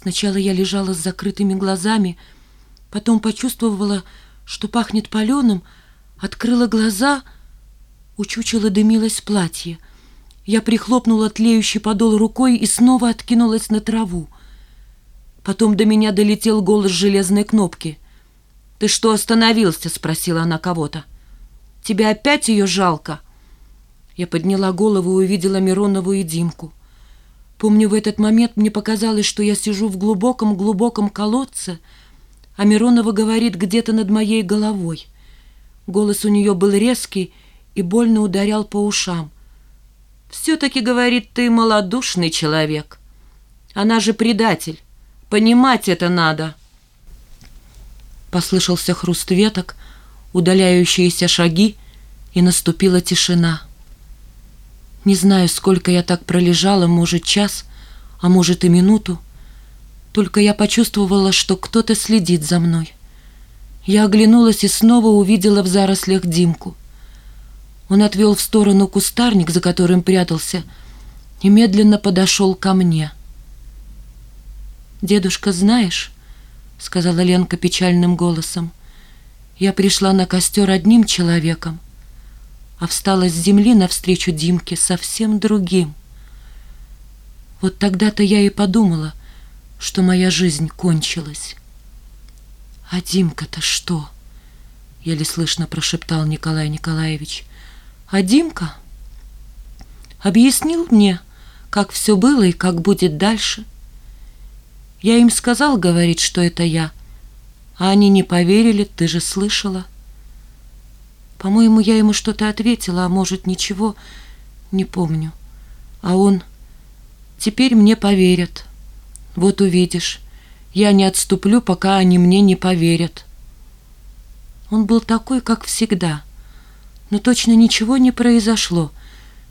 Сначала я лежала с закрытыми глазами, потом почувствовала, что пахнет паленым, открыла глаза, у чучела дымилось платье. Я прихлопнула тлеющий подол рукой и снова откинулась на траву. Потом до меня долетел голос железной кнопки. «Ты что остановился?» — спросила она кого-то. «Тебе опять ее жалко?» Я подняла голову и увидела Миронову и Димку. Помню, в этот момент мне показалось, что я сижу в глубоком-глубоком колодце, а Миронова говорит где-то над моей головой. Голос у нее был резкий и больно ударял по ушам. «Все-таки, — говорит, — ты малодушный человек. Она же предатель. Понимать это надо». Послышался хруст веток, удаляющиеся шаги, и наступила тишина. Не знаю, сколько я так пролежала, может, час, а может и минуту. Только я почувствовала, что кто-то следит за мной. Я оглянулась и снова увидела в зарослях Димку. Он отвел в сторону кустарник, за которым прятался, и медленно подошел ко мне. «Дедушка, знаешь...» — сказала Ленка печальным голосом. «Я пришла на костер одним человеком, а встала с земли навстречу Димке совсем другим. Вот тогда-то я и подумала, что моя жизнь кончилась. «А Димка-то что?» — еле слышно прошептал Николай Николаевич. «А Димка объяснил мне, как все было и как будет дальше. Я им сказал, говорит, что это я, а они не поверили, ты же слышала». По-моему, я ему что-то ответила, а может, ничего, не помню. А он... Теперь мне поверят. Вот увидишь. Я не отступлю, пока они мне не поверят. Он был такой, как всегда. Но точно ничего не произошло.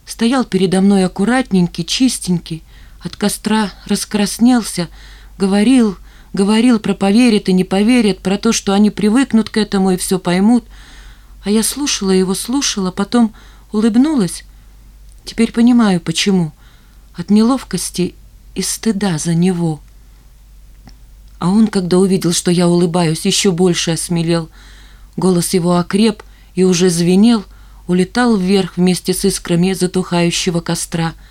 Стоял передо мной аккуратненький, чистенький, от костра раскраснелся, говорил, говорил про поверят и не поверят, про то, что они привыкнут к этому и все поймут — а я слушала его, слушала, потом улыбнулась. Теперь понимаю, почему. От неловкости и стыда за него. А он, когда увидел, что я улыбаюсь, еще больше осмелел. Голос его окреп и уже звенел, улетал вверх вместе с искрами затухающего костра —